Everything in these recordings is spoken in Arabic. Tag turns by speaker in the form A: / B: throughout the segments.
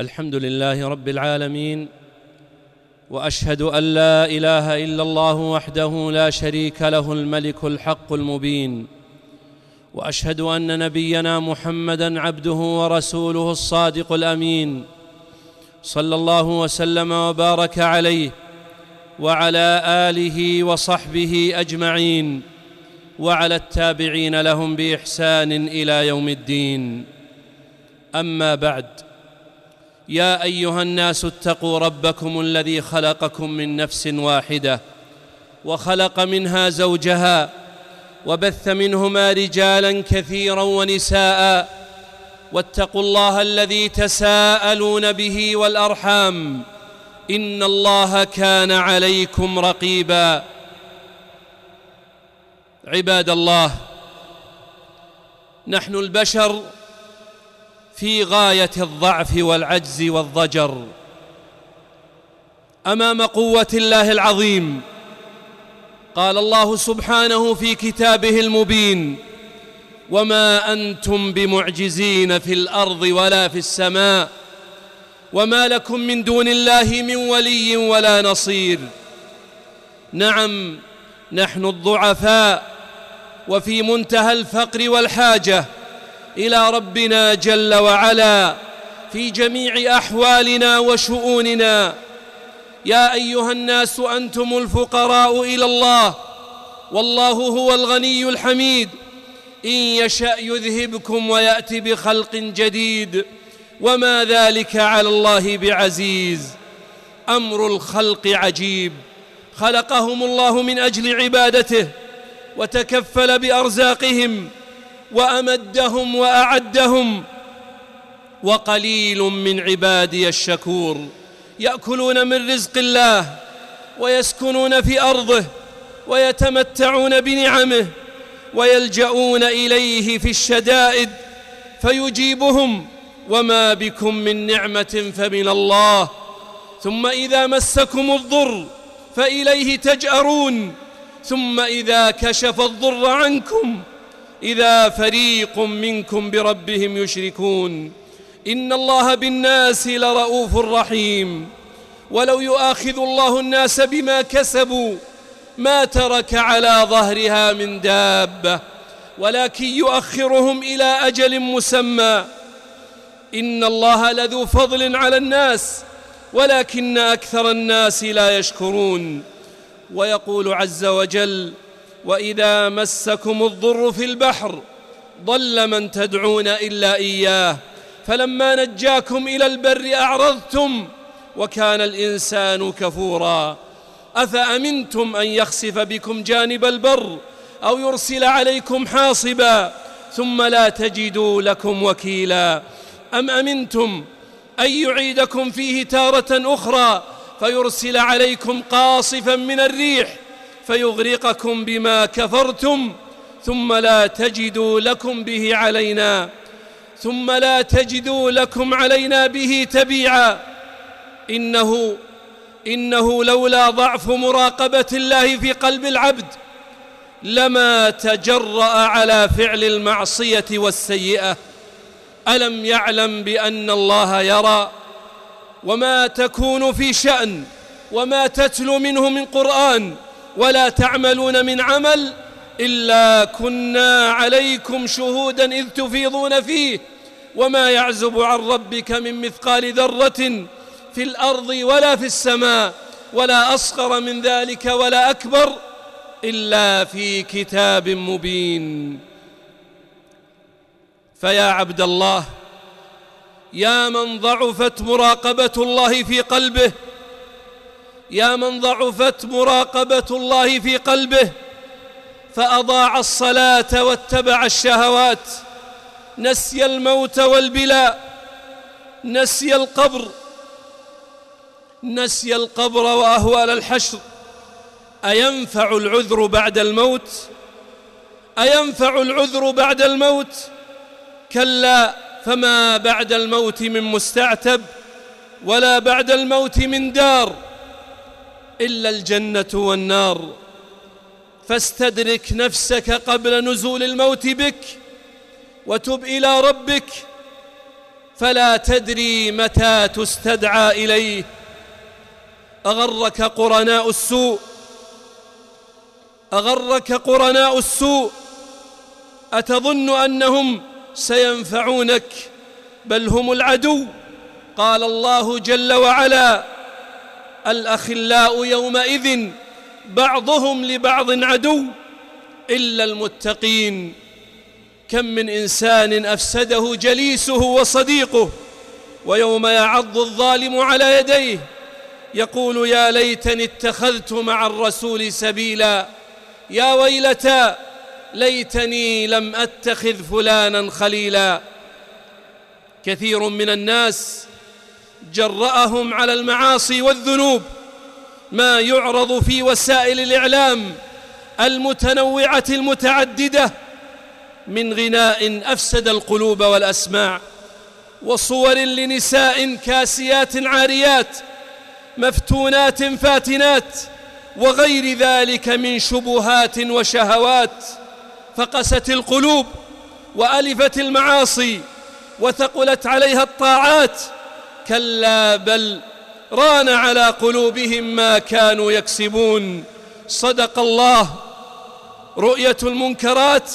A: الحمد لله رب العالمين وأشهد أن لا إله إلا الله وحده لا شريك له الملك الحق المبين وأشهد أن نبينا محمدا عبده ورسوله الصادق الأمين صلى الله وسلم وبارك عليه وعلى آله وصحبه أجمعين وعلى التابعين لهم بإحسان إلى يوم الدين. أما بعد يا أيها الناس اتقوا ربكم الذي خلقكم من نفس واحدة وخلق منها زوجها وبث منهما رجالا كثيرا ونساء واتقوا الله الذي تساءلون به والأرحام إن الله كان عليكم رقيبا. عباد الله نحن البشر في غاية الضعف والعجز والضجر. أمام قوة الله العظيم قال الله سبحانه في كتابه المبين وما أنتم بمعجزين في الأرض ولا في السماء وما لكم من دون الله من ولي ولا نصير. نعم نحن الضعفاء وفي منتهى الفقر والحاجة إلى ربنا جل وعلا في جميع أحوالنا وشؤوننا. يا أيها الناس أنتم الفقراء إلى الله والله هو الغني الحميد. إن يشأ يذهبكم ويأتي بخلق جديد. وما ذلك على الله بعزيز. أمر الخلق عجيب. خلقهم الله من أجل عبادته وتكفل بأرزاقهم. وأمدهم وأعدهم وقليل من عبادي الشكور يأكلون من رزق الله ويسكنون في أرضه ويتمتعون بنعمه ويلجؤون إليه في الشدائد فيجيبهم وما بكم من نعمة فمن الله ثم إذا مسكم الضر فإليه تجأرون ثم إذا كشف الضر عنكم إذا فريق منكم بربهم يشركون إن الله بالناس لرءوف رحيم ولو يؤاخذ الله الناس بما كسبوا ما ترك على ظهرها من دابة ولكن يؤخرهم إلى أجل مسمى إن الله لذو فضل على الناس ولكن أكثر الناس لا يشكرون ويقول عز وجل وإذا مسكم الضر في البحر ضل من تدعون إلا إياه. فلما نجاكم إلى البر أعرضتم وكان الإنسان كفورا. أفأمنتم أن يخسف بكم جانب البر أو يرسل عليكم حاصبا ثم لا تجدوا لكم وكيلا. أم أمنتم أن يعيدكم فيه تارة أخرى فيرسل عليكم قاصفا من الريح فيغرقكم بما كفرتم ثم لا تجدوا لكم به علينا ثم لا تجدوا لكم علينا به تبيعا. إنه إنه لولا ضعف مراقبة الله في قلب العبد لما تجرأ على فعل المعصية والسيئة. ألم يعلم بأن الله يرى وما تكون في شأن وما تتلو منه من قرآن ولا تعملون من عمل إلا كنا عليكم شهودا إذ تفيضون فيه. وما يعزب عن ربك من مثقال ذرة في الأرض ولا في السماء ولا أصغر من ذلك ولا أكبر إلا في كتاب مبين. فيا عبد الله يا من ضعفت مراقبة الله في قلبه يا من ضعفت مراقبة الله في قلبه فأضاع الصلاة واتبع الشهوات نسي الموت والبلاء نسي القبر نسي القبر وأهوال الحشر. أينفع العذر بعد الموت؟ أينفع العذر بعد الموت؟ كلا فما بعد الموت من مستعتب ولا بعد الموت من دار. إلا الجنة والنار. فاستدرك نفسك قبل نزول الموت بك وتب إلى ربك. فلا تدري متى تستدعى إليه. أغرك قرناء السوء. أغرك قرناء السوء. أتظن أنهم سينفعونك؟ بل هم العدو. قال الله جل وعلا الأخلاء يومئذ بعضهم لبعض عدو إلا المتقين. كم من إنسان أفسده جليسه وصديقه ويوم يعض الظالم على يديه يقول يا ليتني اتخذت مع الرسول سبيلا. يا ويلتى ليتني لم أتخذ فلانا خليلا. كثير من الناس جرأهم على المعاصي والذنوب. ما يعرض في وسائل الإعلام المتنوعة المتعددة من غناء أفسد القلوب والأسماع وصور لنساء كاسيات عاريات مفتونات فاتنات وغير ذلك من شبهات وشهوات فقست القلوب وألفت المعاصي وثقلت عليها الطاعات كلا بل ران على قلوبهم ما كانوا يكسبون. صدق الله رؤية المنكرات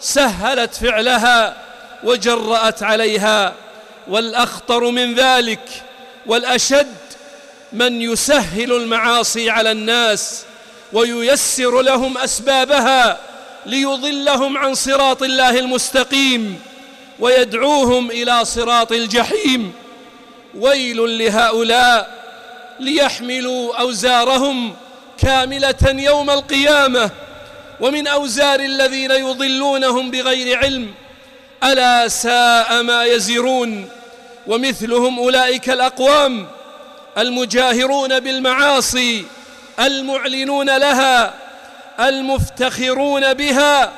A: سهلت فعلها وجرأت عليها. والأخطر من ذلك والأشد من يسهل المعاصي على الناس وييسر لهم أسبابها ليضلهم عن صراط الله المستقيم ويدعوهم إلى صراط الجحيم. ويل لهؤلاء ليحملوا أوزارهم كاملة يوم القيامة. ومن أوزار الذين يضلونهم بغير علم ألا ساء ما يزرون. ومثلهم أولئك الأقوام المجاهرون بالمعاصي المعلنون لها المفتخرون بها.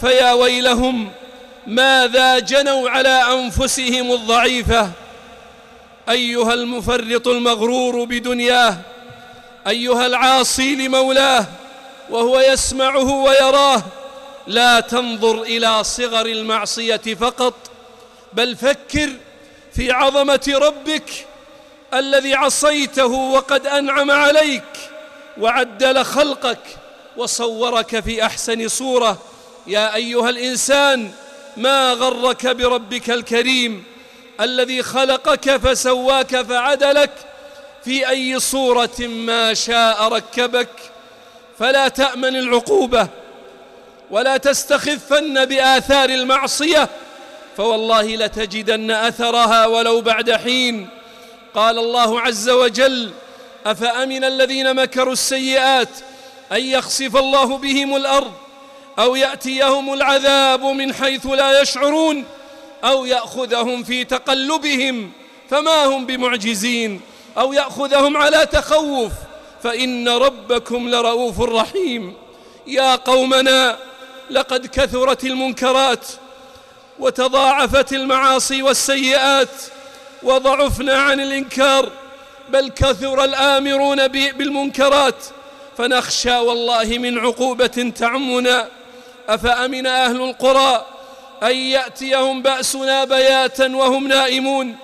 A: فيا ويلهم ماذا جنوا على أنفسهم الضعيفة. أيها المفرط المغرور بدنياه أيها العاصي لمولاه وهو يسمعه ويراه لا تنظر إلى صغر المعصية فقط بل فكر في عظمة ربك الذي عصيته وقد أنعم عليك وعدل خلقك وصورك في أحسن صورة. يا أيها الإنسان ما غرك بربك الكريم؟ الذي خلقك فسواك فعدلك في أي صورة ما شاء ركبك فلا تأمن العقوبة ولا تستخفن بآثار المعصية فوالله لتجدن أثرها ولو بعد حين. قال الله عز وجل أفأمن الذين مكروا السيئات أن يخسف الله بهم الأرض أو يأتيهم العذاب من حيث لا يشعرون؟ أو يأخذهم في تقلبهم فما هم بمعجزين. أو يأخذهم على تخوف فإن ربكم لرؤوف رحيم. يا قومنا لقد كثرت المنكرات وتضاعفت المعاصي والسيئات وضعفنا عن الإنكار بل كثر الآمرون بالمنكرات. فنخشى والله من عقوبة تعمنا. أفأمن أهل القرى؟ أن يأتيهم بأسنا بياتا وهم نائمون.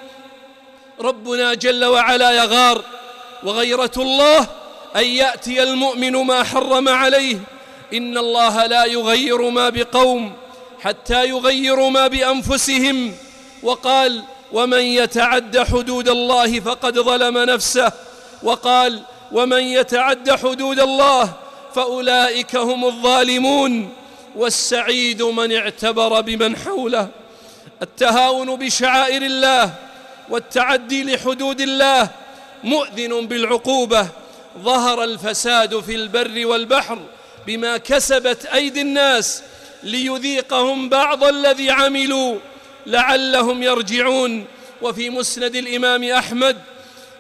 A: ربنا جل وعلا يغار وغيرة الله أن يأتي المؤمن ما حرم عليه. إن الله لا يغير ما بقوم حتى يغيروا ما بأنفسهم. وقال ومن يتعد حدود الله فقد ظلم نفسه. وقال ومن يتعد حدود الله فأولئك هم الظالمون. والسعيد من اعتبر بمن حوله. التهاون بشعائر الله والتعدي لحدود الله مؤذن بالعقوبة. ظهر الفساد في البر والبحر بما كسبت أيدي الناس ليذيقهم بعض الذي عملوا لعلهم يرجعون. وفي مسند الإمام أحمد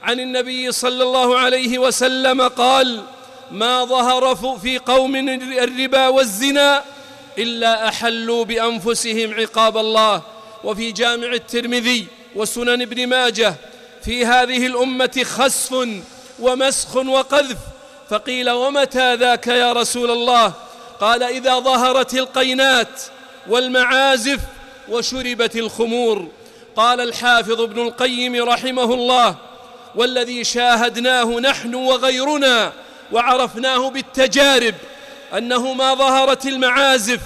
A: عن النبي صلى الله عليه وسلم قال ما ظهر في قوم الربا والزنا إلا أحلوا بأنفسهم عقاب الله. وفي جامع الترمذي وسنن ابن ماجه في هذه الأمة خسف ومسخ وقذف. فقيل ومتى ذاك يا رسول الله؟ قال إذا ظهرت القينات والمعازف وشربت الخمور. قال الحافظ ابن القيم رحمه الله والذي شاهدناه نحن وغيرنا وعرفناه بالتجارب أنه ما ظهرت المعازف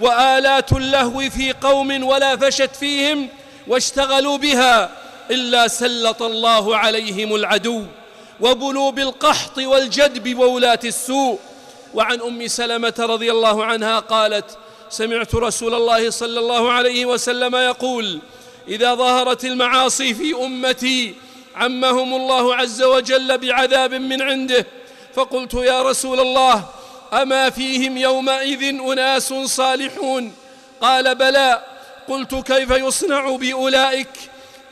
A: وآلات اللهو في قوم ولا فشت فيهم واشتغلوا بها إلا سلط الله عليهم العدو وبلوا بالقحط والجدب وولاة السوء. وعن أم سلمة رضي الله عنها قالت سمعت رسول الله صلى الله عليه وسلم يقول إذا ظهرت المعاصي في أمتي عمهم الله عز وجل بعذاب من عنده. فقلت يا رسول الله أما فيهم يومئذ أناس صالحون؟ قال بلى. قلت كيف يصنع بأولئك؟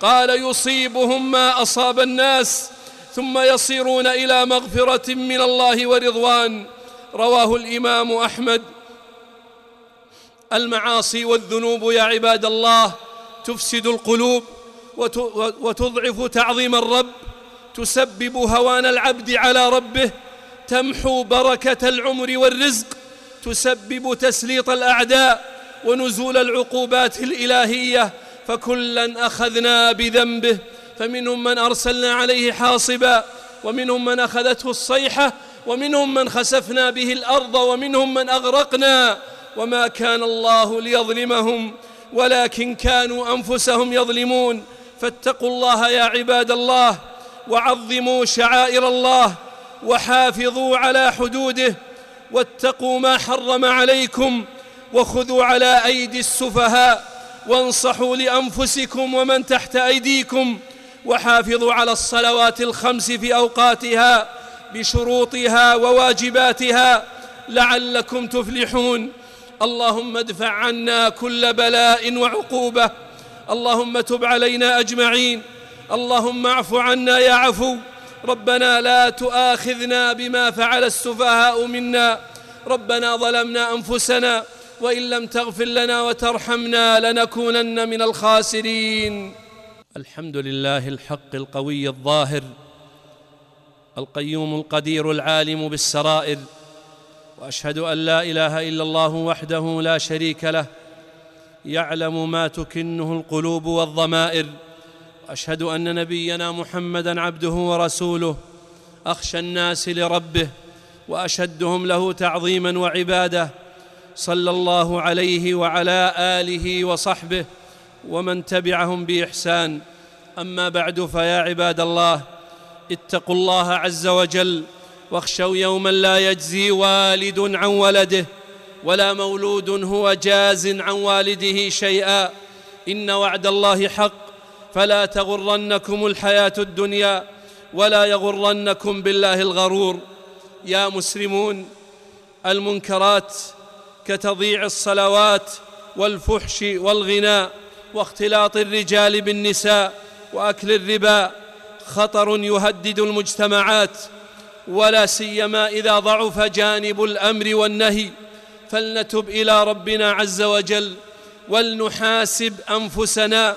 A: قال يصيبهم ما أصاب الناس ثم يصيرون إلى مغفرة من الله ورضوان. رواه الإمام أحمد. المعاصي والذنوب يا عباد الله تفسد القلوب وتضعف تعظيم الرب تسبب هوان العبد على ربه تمحو بركة العمر والرزق تسبب تسليط الأعداء ونزول العقوبات الإلهية فكلا أخذنا بذنبه فمنهم من أرسلنا عليه حاصبا ومنهم من أخذته الصيحة ومنهم من خسفنا به الأرض ومنهم من أغرقنا وما كان الله ليظلمهم ولكن كانوا أنفسهم يظلمون. فاتقوا الله يا عباد الله وعظموا شعائر الله وحافظوا على حدوده واتقوا ما حرم عليكم وخذوا على أيدي السفهاء وانصحوا لأنفسكم ومن تحت أيديكم وحافظوا على الصلوات الخمس في أوقاتها بشروطها وواجباتها لعلكم تفلحون. اللهم ادفع عنا كل بلاء وعقوبة. اللهم تب علينا أجمعين. اللهم اعف عنا يا عفو. ربنا لا تؤاخذنا بما فعل السفهاء منا. ربنا ظلمنا أنفسنا وإن لم تغفر لنا وترحمنا لنكونن من الخاسرين. الحمد لله الحق القوي الظاهر القيوم القدير العالم بالسرائر وأشهد أن لا إله إلا الله وحده لا شريك له يعلم ما تكنه القلوب والضمائر. واشهد أن نبينا محمدا عبده ورسوله أخشى الناس لربه وأشدهم له تعظيما وعبادة صلى الله عليه وعلى آله وصحبه ومن تبعهم بإحسان. أما بعد فيا عباد الله اتقوا الله عز وجل واخشوا يوما لا يجزي والد عن ولده ولا مولود هو جاز عن والده شيئا. إن وعد الله حق فلا تغرنكم الحياة الدنيا ولا يغرنكم بالله الغرور. يا مسلمون المنكرات كتضييع الصلوات والفحش والغناء واختلاط الرجال بالنساء وأكل الربا خطر يهدد المجتمعات ولا سيما إذا ضعف جانب الأمر والنهي. فلنتب إلى ربنا عز وجل ولنحاسب أنفسنا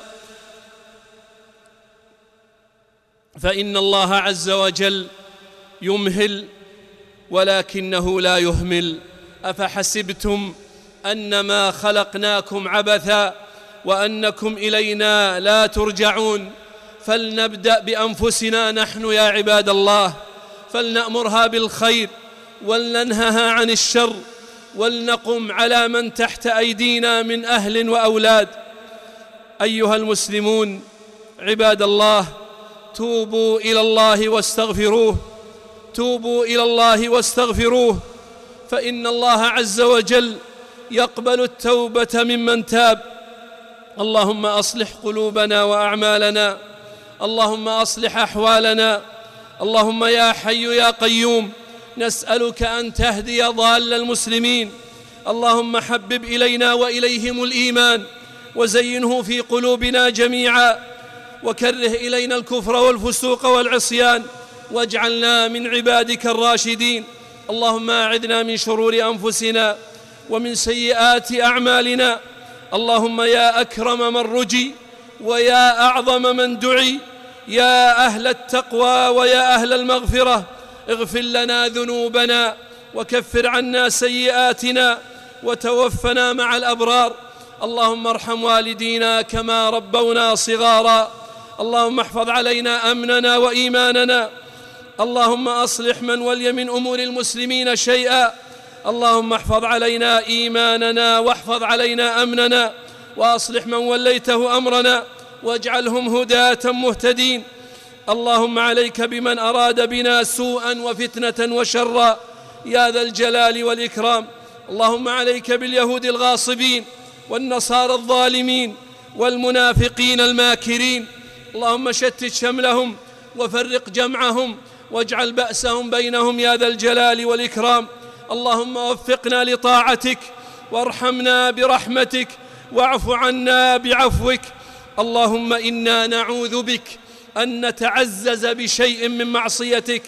A: فإن الله عز وجل يمهل ولكنه لا يهمل. أفحسبتم أنما خلقناكم عبثا وأنكم إلينا لا ترجعون؟ فلنبدأ بأنفسنا نحن يا عباد الله فلنأمرها بالخير ولننهها عن الشر ولنقم على من تحت أيدينا من أهل وأولاد. أيها المسلمون عباد الله توبوا إلى الله واستغفروه. توبوا إلى الله واستغفروه. فإن الله عز وجل يقبل التوبة ممن تاب. اللهم أصلح قلوبنا وأعمالنا. اللهم أصلح أحوالنا. اللهم يا حي يا قيوم نسألك أن تهدي ضال المسلمين. اللهم حبب إلينا وإليهم الإيمان وزينه في قلوبنا جميعا. وكره إلينا الكفر والفسوق والعصيان واجعلنا من عبادك الراشدين. اللهم أعذنا من شرور أنفسنا ومن سيئات أعمالنا. اللهم يا أكرم من رجي ويا أعظم من دعي. يا أهل التقوى ويا أهل المغفرة. اغفر لنا ذنوبنا وكفر عنا سيئاتنا وتوفنا مع الأبرار. اللهم ارحم والدينا كما ربونا صغارا. اللهم احفظ علينا أمننا وإيماننا. اللهم أصلح من ولي من أمور المسلمين شيئا. اللهم احفظ علينا إيماننا واحفظ علينا أمننا. وأصلح من وليته أمرنا واجعلهم هداة مهتدين. اللهم عليك بمن أراد بنا سوءا وفتنة وشرا. يا ذا الجلال والإكرام. اللهم عليك باليهود الغاصبين والنصارى الظالمين والمنافقين الماكرين. اللهم شتت شملهم وفرق جمعهم واجعل بأسهم بينهم يا ذا الجلال والإكرام. اللهم وفقنا لطاعتك وارحمنا برحمتك واعف عنا بعفوك. اللهم إنا نعوذ بك أن نتعزز بشيء من معصيتك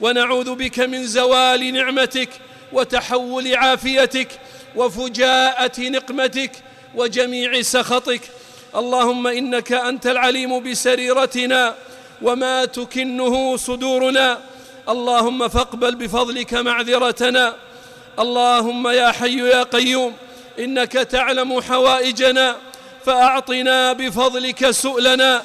A: ونعوذ بك من زوال نعمتك وتحول عافيتك وفجاءة نقمتك وجميع سخطك. اللهم إنك أنت العليم بسريرتنا وما تكنه صدورنا. اللهم فاقبل بفضلك معذرتنا. اللهم يا حي يا قيوم إنك تعلم حوائجنا فأعطنا بفضلك سؤلنا.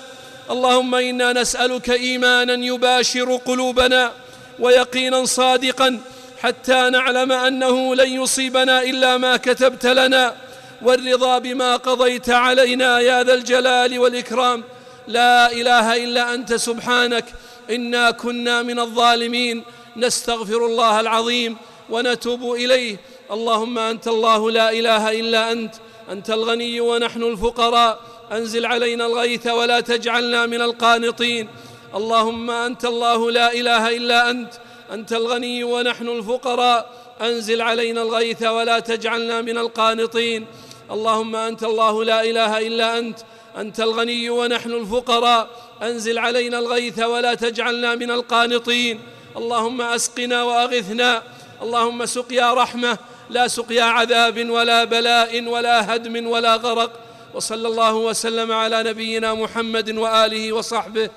A: اللهم إنا نسألك إيمانا يباشر قلوبنا ويقينا صادقا حتى نعلم أنه لن يصيبنا إلا ما كتبت لنا. والرضا بما قضيت علينا يا ذا الجلال والإكرام. لا إله إلا أنت سبحانك. إنا كنا من الظالمين. نستغفر الله العظيم ونتوب إليه. اللهم أنت الله لا إله إلا أنت. أنت الغني ونحن الفقراء. أنزل علينا الغيث ولا تجعلنا من القانطين. اللهم أنت الله لا إله إلا أنت. أنت الغني ونحن الفقراء. أنزل علينا الغيث ولا تجعلنا من القانطين. اللهم أنت الله لا إله إلا أنت أنت الغني ونحن الفقراء أنزل علينا الغيث ولا تجعلنا من القانطين. اللهم أسقنا وأغثنا اللهم سقيا رحمة لا سقيا عذاب ولا بلاء ولا هدم ولا غرق. وصلى الله وسلم على نبينا محمد وآله وصحبه.